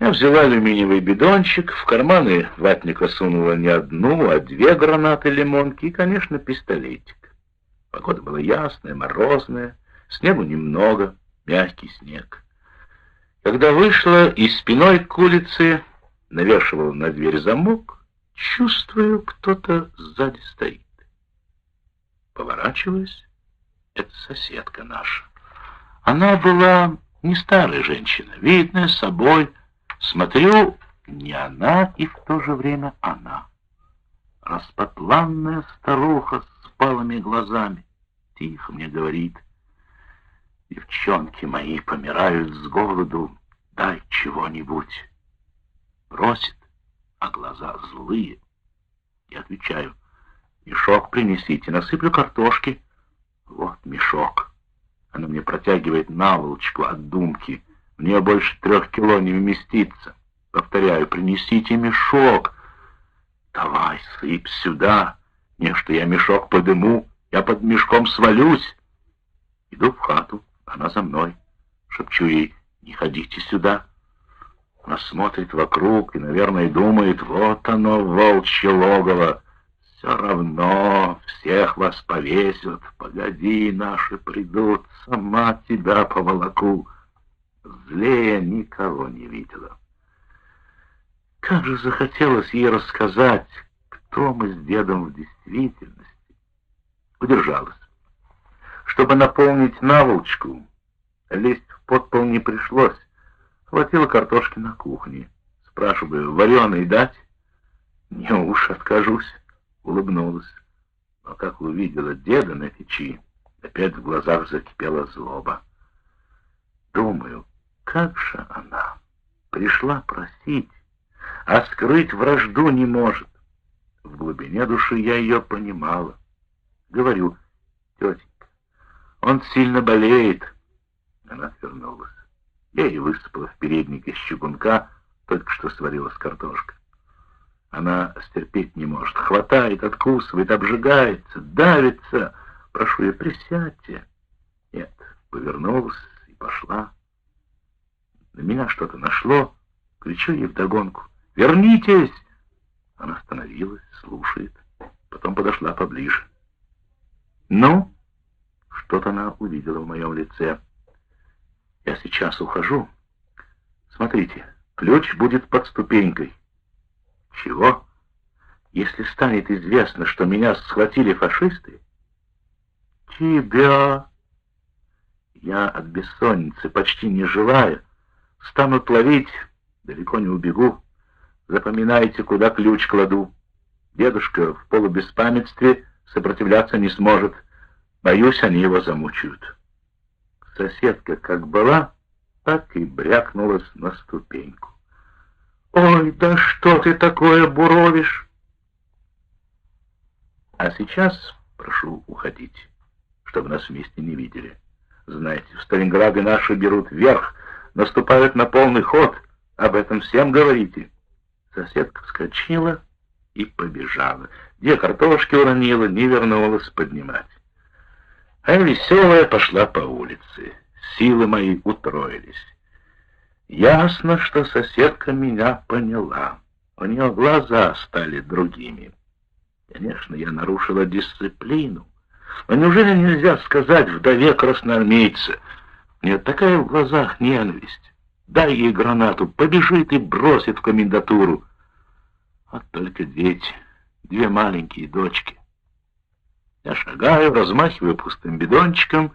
Я взяла алюминиевый бидончик, в карманы ватника сунула не одну, а две гранаты лимонки и, конечно, пистолетик. Погода была ясная, морозная, снегу немного, мягкий снег. Когда вышла и спиной к улице навешивала на дверь замок, чувствую, кто-то сзади стоит. Поворачиваюсь, это соседка наша. Она была не старая женщина, видная с собой. Смотрю, не она и в то же время она. Распотланная старуха с палыми глазами. Тихо мне говорит, девчонки мои помирают с голоду, дай чего-нибудь. Просит, а глаза злые. Я отвечаю, мешок принесите, насыплю картошки. Вот мешок. Она мне протягивает наволочку от думки. Нее больше трех кило не вместится. Повторяю, принесите мешок. Давай, сыпь сюда. Не, что я мешок подыму, я под мешком свалюсь. Иду в хату, она за мной. Шепчу ей, не ходите сюда. Она смотрит вокруг и, наверное, думает, вот оно, волчье логово. Все равно всех вас повесят. Погоди, наши придут, сама тебя поволоку. Злее никого не видела. Как же захотелось ей рассказать, кто мы с дедом в действительности. Удержалась. Чтобы наполнить наволочку, лезть в подпол не пришлось. Хватило картошки на кухне. Спрашиваю, вареной дать? Не уж откажусь улыбнулась. Но как увидела деда на печи, опять в глазах закипела злоба. Думаю, как же она пришла просить, а скрыть вражду не может. В глубине души я ее понимала. Говорю, тетенька, он сильно болеет. Она отвернулась. Я ей высыпала в передник из чугунка, только что сварила с картошкой. Она стерпеть не может. Хватает, откусывает, обжигается, давится. Прошу ее, присядьте. Нет, повернулась и пошла. На меня что-то нашло. Кричу ей вдогонку. «Вернитесь!» Она остановилась, слушает. Потом подошла поближе. «Ну?» Что-то она увидела в моем лице. «Я сейчас ухожу. Смотрите, ключ будет под ступенькой. Чего? Если станет известно, что меня схватили фашисты? Тебя. Я от бессонницы, почти не желая, станут ловить, далеко не убегу. Запоминайте, куда ключ кладу. Дедушка в полубеспамятстве сопротивляться не сможет. Боюсь, они его замучают. Соседка как была, так и брякнулась на ступеньку. «Ой, да что ты такое буровишь?» «А сейчас прошу уходить, чтобы нас вместе не видели. Знаете, в Сталинграде наши берут вверх, наступают на полный ход. Об этом всем говорите». Соседка вскочила и побежала. Где картошки уронила, не вернулась поднимать. А веселая пошла по улице. Силы мои утроились. Ясно, что соседка меня поняла. У нее глаза стали другими. Конечно, я нарушила дисциплину. Но неужели нельзя сказать вдове красноармейца? Нет, такая в глазах ненависть. Дай ей гранату, побежит и бросит в комендатуру. А только дети, две маленькие дочки. Я шагаю, размахиваю пустым бидончиком,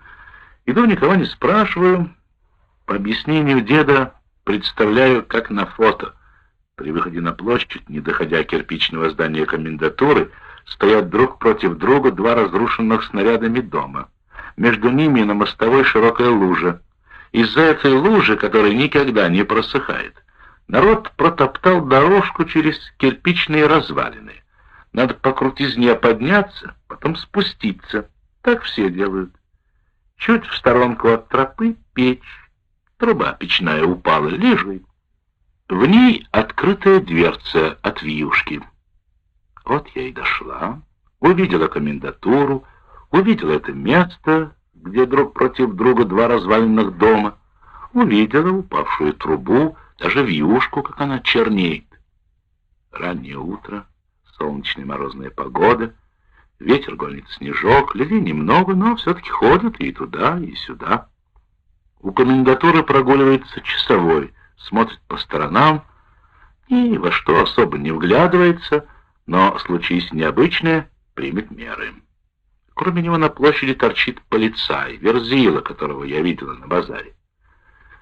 иду, никого не спрашиваю. По объяснению деда, Представляю, как на фото. При выходе на площадь, не доходя кирпичного здания комендатуры, стоят друг против друга два разрушенных снарядами дома. Между ними на мостовой широкая лужа. Из-за этой лужи, которая никогда не просыхает, народ протоптал дорожку через кирпичные развалины. Надо по крутизне подняться, потом спуститься. Так все делают. Чуть в сторонку от тропы печь. Труба печная упала, лежит. В ней открытая дверца от вьюшки. Вот я и дошла, увидела комендатуру, увидела это место, где друг против друга два разваленных дома, увидела упавшую трубу, даже вьюшку, как она чернеет. Раннее утро, солнечная морозная погода, ветер гонит снежок, людей немного, но все-таки ходят и туда, и сюда. У комендатуры прогуливается часовой, смотрит по сторонам и во что особо не вглядывается, но, случись необычное, примет меры. Кроме него на площади торчит полицай, верзила, которого я видела на базаре.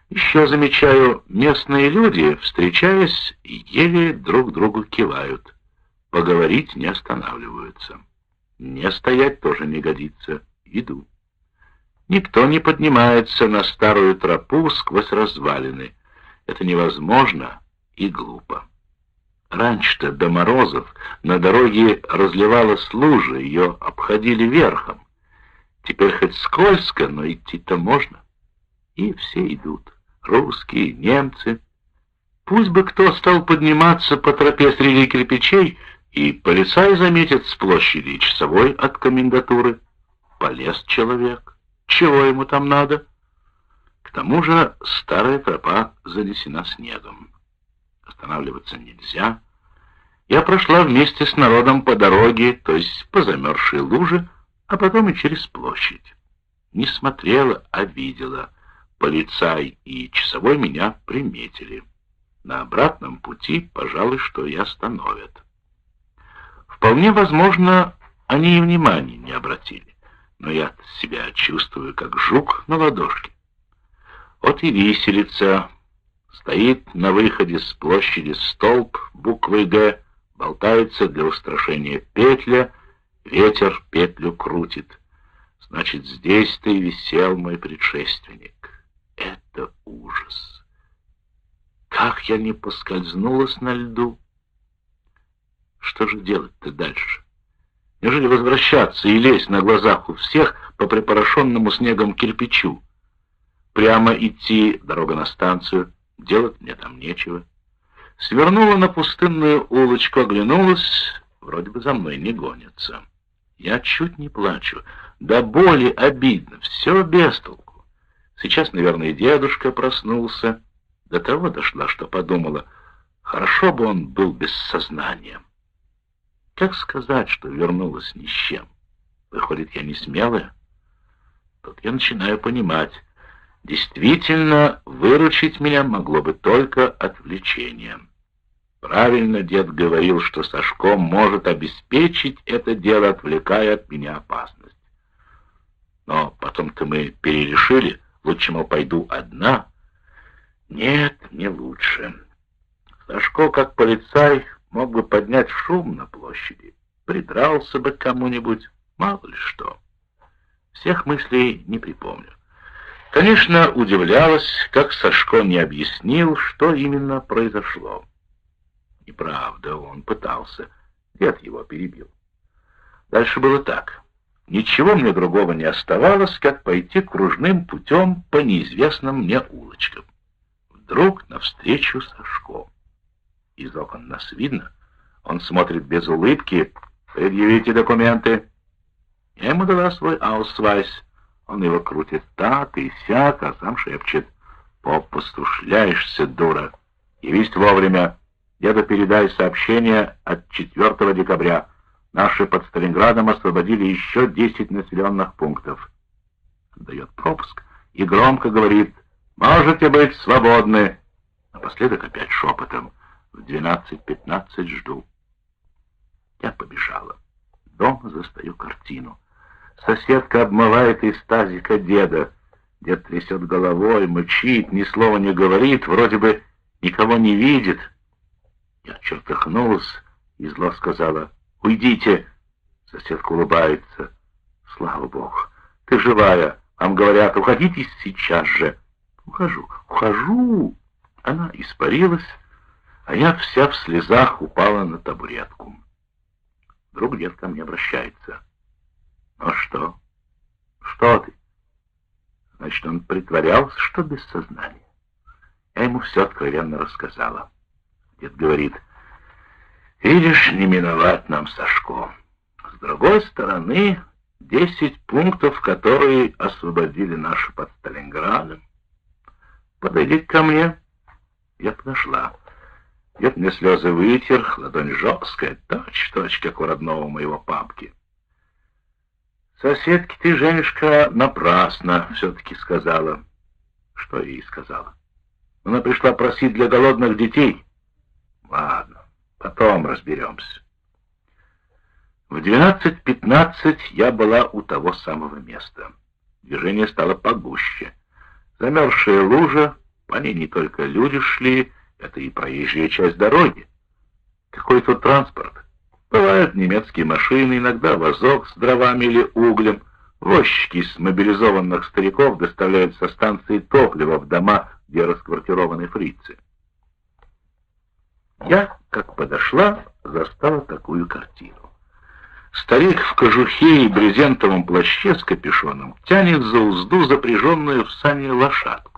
Еще замечаю, местные люди, встречаясь, еле друг другу кивают. Поговорить не останавливаются. Не стоять тоже не годится. Иду. Никто не поднимается на старую тропу сквозь развалины. Это невозможно и глупо. Раньше-то до морозов на дороге разливалась лужа, ее обходили верхом. Теперь хоть скользко, но идти-то можно. И все идут. Русские, немцы. Пусть бы кто стал подниматься по тропе среди кирпичей, и полицай заметит с площади часовой от комендатуры. Полез человек. Чего ему там надо? К тому же старая тропа занесена снегом. Останавливаться нельзя. Я прошла вместе с народом по дороге, то есть по замерзшей луже, а потом и через площадь. Не смотрела, а видела. Полицай и часовой меня приметили. На обратном пути, пожалуй, что и остановят. Вполне возможно, они и внимания не обратили, но я себя чувствую как жук на ладошке. Вот и виселица. Стоит на выходе с площади столб буквой «Г», болтается для устрашения петля, ветер петлю крутит. Значит, здесь-то и висел мой предшественник. Это ужас. Как я не поскользнулась на льду? Что же делать-то дальше? Неужели возвращаться и лезть на глазах у всех по припорошенному снегом кирпичу? Прямо идти, дорога на станцию, делать мне там нечего. Свернула на пустынную улочку, оглянулась, вроде бы за мной не гонится. Я чуть не плачу, до боли обидно, все без толку. Сейчас, наверное, дедушка проснулся. До того дошла, что подумала, хорошо бы он был без сознания. Как сказать, что вернулась ни с чем? Выходит, я не смелая? Тут я начинаю понимать. Действительно, выручить меня могло бы только отвлечение. Правильно дед говорил, что Сашко может обеспечить это дело, отвлекая от меня опасность. Но потом-то мы перерешили, лучше, мол, пойду одна. Нет, не лучше. Сашко, как полицай, мог бы поднять шум на площади, придрался бы кому-нибудь, мало ли что. Всех мыслей не припомню. Конечно, удивлялась, как Сашко не объяснил, что именно произошло. И правда, он пытался. Дед его перебил. Дальше было так. Ничего мне другого не оставалось, как пойти кружным путем по неизвестным мне улочкам. Вдруг навстречу Сашко. Из окон нас видно. Он смотрит без улыбки. «Предъявите документы». Я ему дала свой аусвайс. Он его крутит так и сяк, а сам шепчет. «Попусту шляешься, дура. Явись вовремя. Деду передай сообщение от 4 декабря. Наши под Сталинградом освободили еще 10 населенных пунктов». Дает пропуск и громко говорит «Можете быть свободны». Напоследок опять шепотом в 12-15 жду. Я побежала. Дома застаю картину. Соседка обмывает из тазика деда. Дед трясет головой, мычит, ни слова не говорит, вроде бы никого не видит. Я чертыхнулась и зло сказала «Уйдите!» Соседка улыбается. «Слава Богу! Ты живая!» Вам говорят «Уходите сейчас же!» «Ухожу! Ухожу!» Она испарилась, а я вся в слезах упала на табуретку. Вдруг дед ко мне обращается. «Ну что? Что ты?» Значит, он притворялся, что без сознания. Я ему все откровенно рассказала. Дед говорит, «Видишь, не миновать нам Сашко. С другой стороны, десять пунктов, которые освободили наши под Сталинградом. Подойди ко мне» Я подошла. Дед мне слезы вытер, ладонь жесткая, точь-точь, как у родного моего папки. «Соседки ты, Женюшка, напрасно все-таки сказала». Что ей сказала? Она пришла просить для голодных детей. Ладно, потом разберемся. В 12.15 я была у того самого места. Движение стало погуще. Замерзшая лужа, по ней не только люди шли, это и проезжая часть дороги. Какой тут транспорт? Бывают немецкие машины, иногда вазок с дровами или углем. Возчики с мобилизованных стариков доставляют со станции топливо в дома, где расквартированы фрицы. Я, как подошла, застала такую картину. Старик в кожухе и брезентовом плаще с капюшоном тянет за узду запряженную в сани лошадку.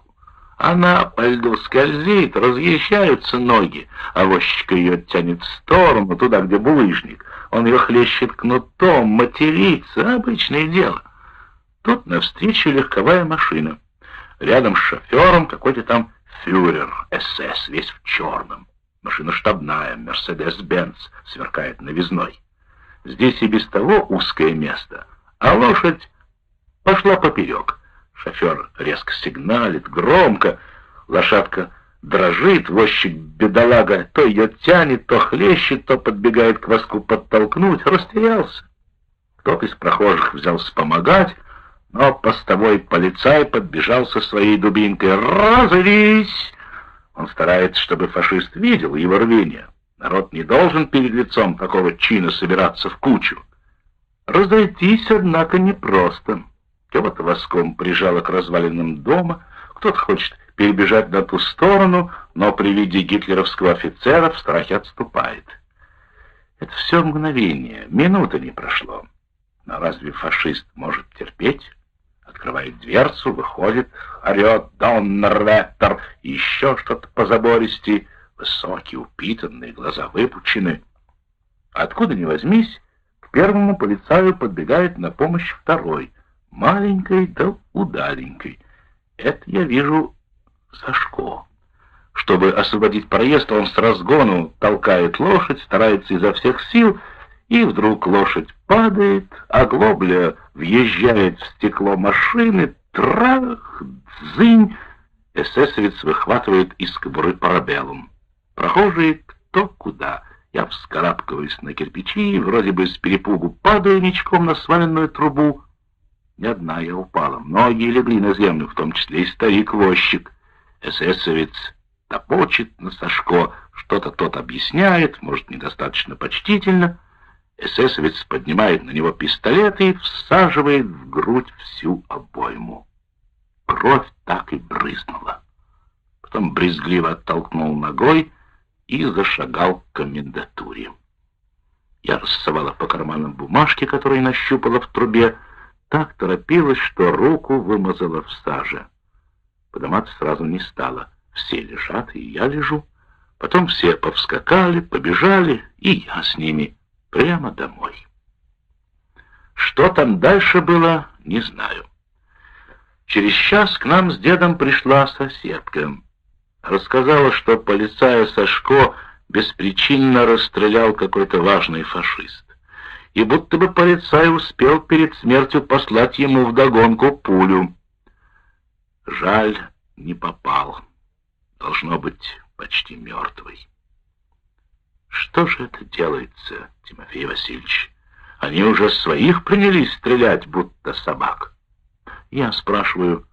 Она по льду скользит, разъезжаются ноги, а возчика ее тянет в сторону, туда, где булыжник. Он ее хлещет кнутом, матерится, обычное дело. Тут навстречу легковая машина. Рядом с шофером какой-то там фюрер, СС, весь в черном. Машина штабная, Мерседес-Бенц, сверкает новизной. Здесь и без того узкое место, а лошадь пошла поперек. Шофер резко сигналит, громко. Лошадка дрожит, возчик бедолага то ее тянет, то хлещет, то подбегает к воску подтолкнуть. Растерялся. Кто-то из прохожих взялся помогать, но постовой полицай подбежал со своей дубинкой. «Разорись!» Он старается, чтобы фашист видел его рвение. Народ не должен перед лицом такого чина собираться в кучу. Разойтись, однако, непросто. Кого-то воском прижало к развалинам дома, кто-то хочет перебежать на ту сторону, но при виде гитлеровского офицера в страхе отступает. Это все мгновение, минута не прошло. Но разве фашист может терпеть? Открывает дверцу, выходит, орет «Доннерветтер!» еще что-то по забористи. Высокий, упитанный, глаза выпучены. Откуда ни возьмись, к первому полицаю подбегает на помощь второй — маленькой да удаленькой. Это я вижу Сашко. Чтобы освободить проезд, он с разгону толкает лошадь, старается изо всех сил, и вдруг лошадь падает, а глобля въезжает в стекло машины, трах, дзынь, эсэсовец выхватывает из кобуры парабеллум. Прохожие кто куда. Я вскарабкиваюсь на кирпичи, вроде бы с перепугу падаю ничком на сваленную трубу, не одна я упала. Многие легли на землю, в том числе и старик-возчик. Эсэсовец топочет на Сашко, что-то тот объясняет, может, недостаточно почтительно. Эсэсовец поднимает на него пистолет и всаживает в грудь всю обойму. Кровь так и брызнула. Потом брезгливо оттолкнул ногой и зашагал к комендатуре. Я рассовала по карманам бумажки, которые нащупала в трубе, так торопилась, что руку вымазала в саже. Подниматься сразу не стало. Все лежат, и я лежу. Потом все повскакали, побежали, и я с ними прямо домой. Что там дальше было, не знаю. Через час к нам с дедом пришла соседка. Рассказала, что полицая Сашко беспричинно расстрелял какой-то важный фашист и будто бы полицай успел перед смертью послать ему вдогонку пулю. Жаль, не попал. Должно быть, почти мертвый. Что же это делается, Тимофей Васильевич? Они уже своих принялись стрелять, будто собак. Я спрашиваю,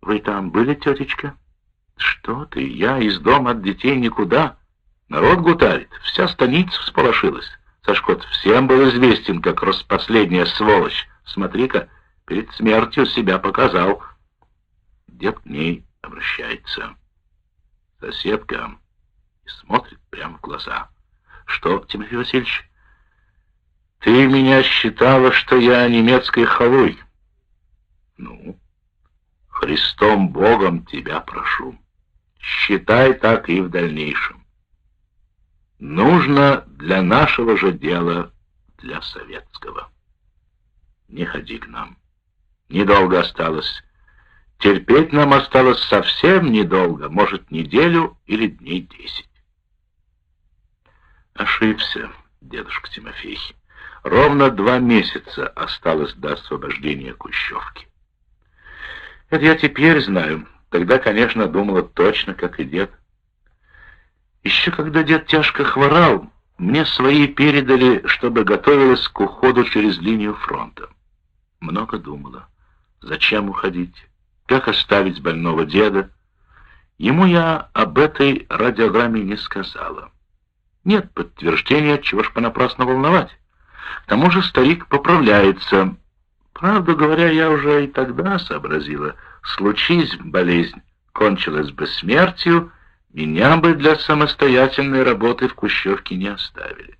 вы там были, тетечка? Что ты, я из дома от детей никуда. Народ гутарит, вся станица всполошилась. Сашкот всем был известен, как распоследняя сволочь. Смотри-ка, перед смертью себя показал. Дед к ней обращается. Соседка и смотрит прямо в глаза. Что, Тимофей Васильевич? Ты меня считала, что я немецкой халуй. Ну, Христом Богом тебя прошу. Считай так и в дальнейшем. Нужно для нашего же дела, для советского. Не ходи к нам. Недолго осталось. Терпеть нам осталось совсем недолго, может, неделю или дней десять. Ошибся, дедушка Тимофей. Ровно два месяца осталось до освобождения Кущевки. Это я теперь знаю. Тогда, конечно, думала точно, как и дед. Еще когда дед тяжко хворал, мне свои передали, чтобы готовилась к уходу через линию фронта. Много думала. Зачем уходить? Как оставить больного деда? Ему я об этой радиограмме не сказала. Нет подтверждения, чего ж понапрасну волновать. К тому же старик поправляется. Правду говоря, я уже и тогда сообразила, случись болезнь, кончилась бы смертью, меня бы для самостоятельной работы в Кущевке не оставили.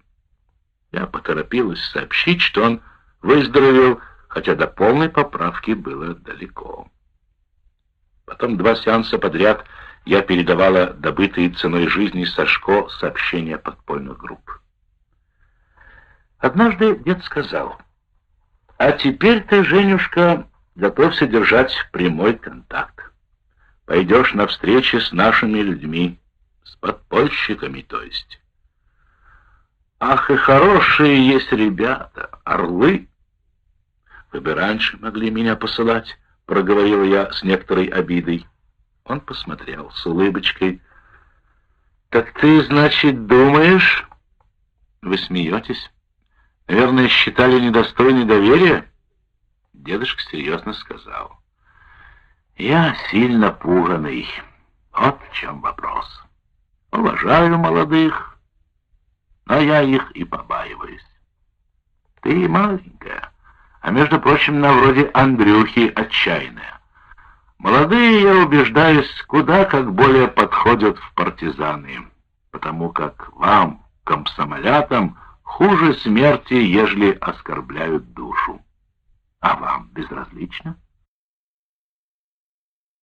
Я поторопилась сообщить, что он выздоровел, хотя до полной поправки было далеко. Потом два сеанса подряд я передавала добытые ценой жизни Сашко сообщения подпольных групп. Однажды дед сказал, «А теперь ты, Женюшка, готовься держать прямой контакт. Пойдешь на встречи с нашими людьми, с подпольщиками, то есть». «Ах, и хорошие есть ребята, орлы!» «Вы бы раньше могли меня посылать», — проговорил я с некоторой обидой. Он посмотрел с улыбочкой. «Так ты, значит, думаешь...» «Вы смеетесь? Наверное, считали недостойной доверия?» Дедушка серьезно сказал. «Я сильно пуганный. Вот в чем вопрос. Уважаю молодых, но я их и побаиваюсь. Ты маленькая, а между прочим, на вроде Андрюхи отчаянная. Молодые, я убеждаюсь, куда как более подходят в партизаны, потому как вам, комсомолятам, хуже смерти, ежели оскорбляют душу. А вам безразлично? —